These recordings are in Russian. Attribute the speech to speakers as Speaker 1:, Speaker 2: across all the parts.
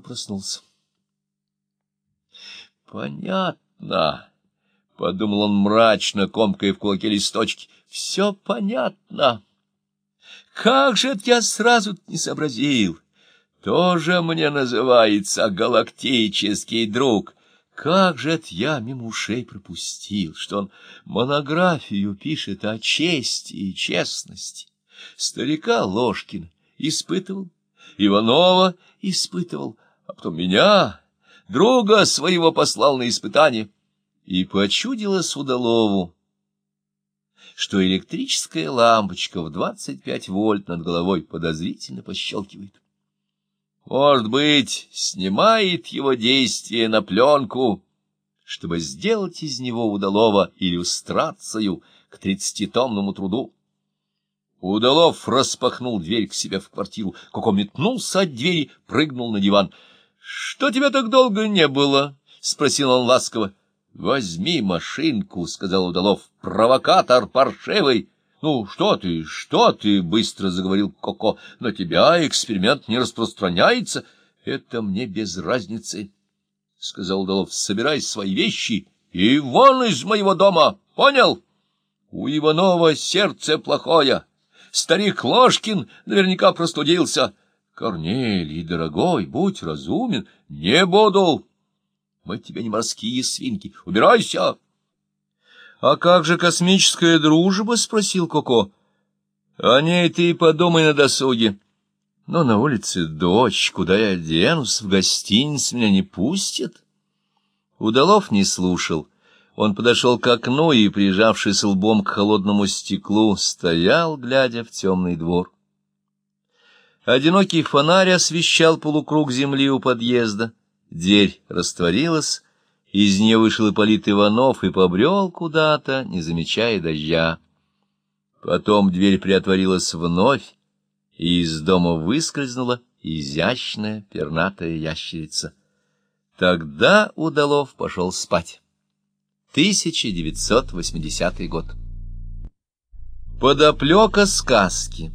Speaker 1: проснулся. «Понятно», — подумал он мрачно, комкая в кулаке листочки, — «все понятно. Как же это я сразу не сообразил? Тоже мне называется галактический друг». Как же это я мимо ушей пропустил, что он монографию пишет о чести и честности. Старика Ложкина испытывал, Иванова испытывал, а потом меня, друга своего, послал на испытание. И почудилось удалову, что электрическая лампочка в двадцать пять вольт над головой подозрительно пощелкивает. Может быть, снимает его действие на пленку, чтобы сделать из него удалого иллюстрацию к тридцатитомному труду. Удалов распахнул дверь к себе в квартиру. Коко метнулся от двери, прыгнул на диван. — Что тебя так долго не было? — спросил он ласково. — Возьми машинку, — сказал Удалов. — Провокатор паршивый. — Ну, что ты, что ты, — быстро заговорил Коко. — На тебя эксперимент не распространяется. — Это мне без разницы, — сказал Удалов. — Собирай свои вещи и вон из моего дома, понял? У Иванова сердце плохое. Старик Ложкин наверняка простудился. Корнелий, дорогой, будь разумен. Не буду. Мы тебе не морские свинки. Убирайся. — А как же космическая дружба? — спросил Коко. — О ней ты и подумай на досуге. Но на улице дождь, куда я денусь, в гостиницу меня не пустят. Удалов не слушал. — он подошел к окну и, прижавшись лбом к холодному стеклу, стоял, глядя в темный двор. Одинокий фонарь освещал полукруг земли у подъезда. Дверь растворилась, из нее вышел Ипполит Иванов и побрел куда-то, не замечая дождя. Потом дверь приотворилась вновь, и из дома выскользнула изящная пернатая ящерица. Тогда Удалов пошел спать. 1980 год. Подоплека сказки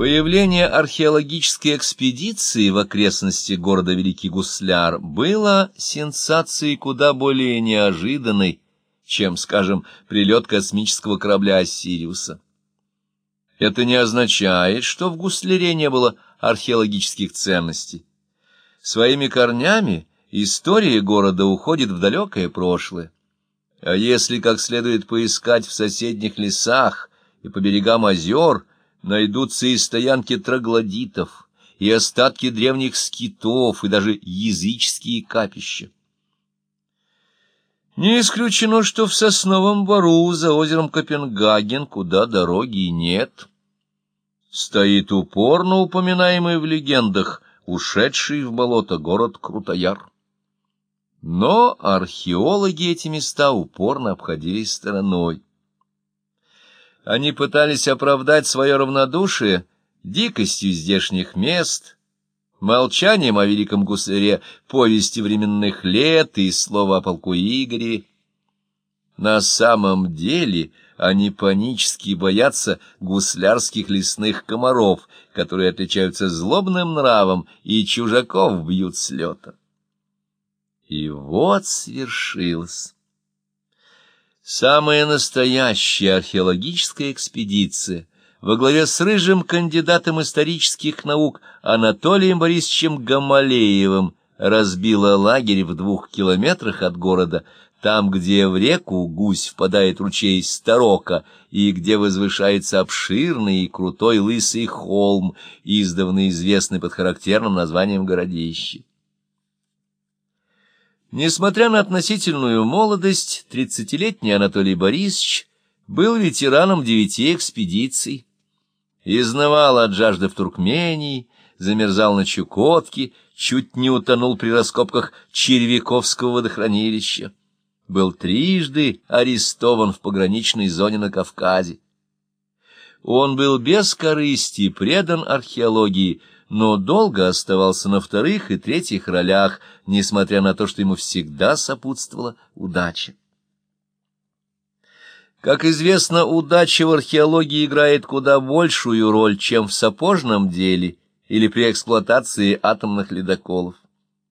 Speaker 1: Появление археологической экспедиции в окрестности города Великий Гусляр было сенсацией куда более неожиданной, чем, скажем, прилет космического корабля «Оссириуса». Это не означает, что в Гусляре не было археологических ценностей. Своими корнями История города уходит в далекое прошлое. А если как следует поискать в соседних лесах и по берегам озер, найдутся и стоянки троглодитов, и остатки древних скитов, и даже языческие капища. Не исключено, что в Сосновом Бору за озером Копенгаген, куда дороги нет, стоит упорно упоминаемый в легендах ушедший в болото город Крутояр. Но археологи эти места упорно обходили стороной. Они пытались оправдать свое равнодушие дикостью здешних мест, молчанием о великом гусаре, повести временных лет и слова о полку Игоре. На самом деле они панически боятся гуслярских лесных комаров, которые отличаются злобным нравом и чужаков бьют с лета. И вот свершилось. Самая настоящая археологическая экспедиция во главе с рыжим кандидатом исторических наук Анатолием Борисовичем Гамалеевым разбила лагерь в двух километрах от города, там, где в реку гусь впадает ручей Старока и где возвышается обширный и крутой лысый холм, издавна известный под характерным названием городище. Несмотря на относительную молодость, тридцатилетний Анатолий Борисович был ветераном девяти экспедиций. Изнывал от жажды в Туркмении, замерзал на Чукотке, чуть не утонул при раскопках Червяковского водохранилища. Был трижды арестован в пограничной зоне на Кавказе. Он был без корысти предан археологии, но долго оставался на вторых и третьих ролях, несмотря на то, что ему всегда сопутствовала удача. Как известно, удача в археологии играет куда большую роль, чем в сапожном деле или при эксплуатации атомных ледоколов.